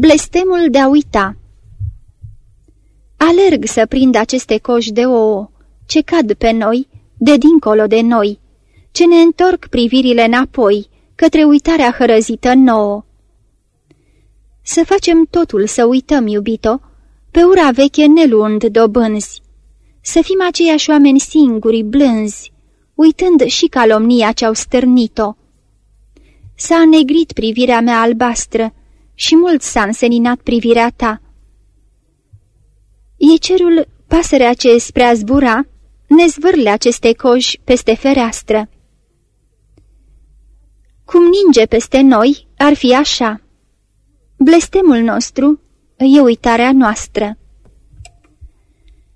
Blestemul de a uita Alerg să prind aceste coși de ouă, ce cad pe noi, de dincolo de noi, ce ne întorc privirile înapoi, către uitarea hărăzită nouă. Să facem totul să uităm, iubito, pe ura veche neluând dobânzi, să fim aceiași oameni singuri, blânzi, uitând și calomnia ce-au stârnit-o. S-a negrit privirea mea albastră și mult s-a înseninat privirea ta. E cerul pasărea ce spre a zbura, ne zvârle aceste coși peste fereastră. Cum ninge peste noi, ar fi așa. Blestemul nostru e uitarea noastră.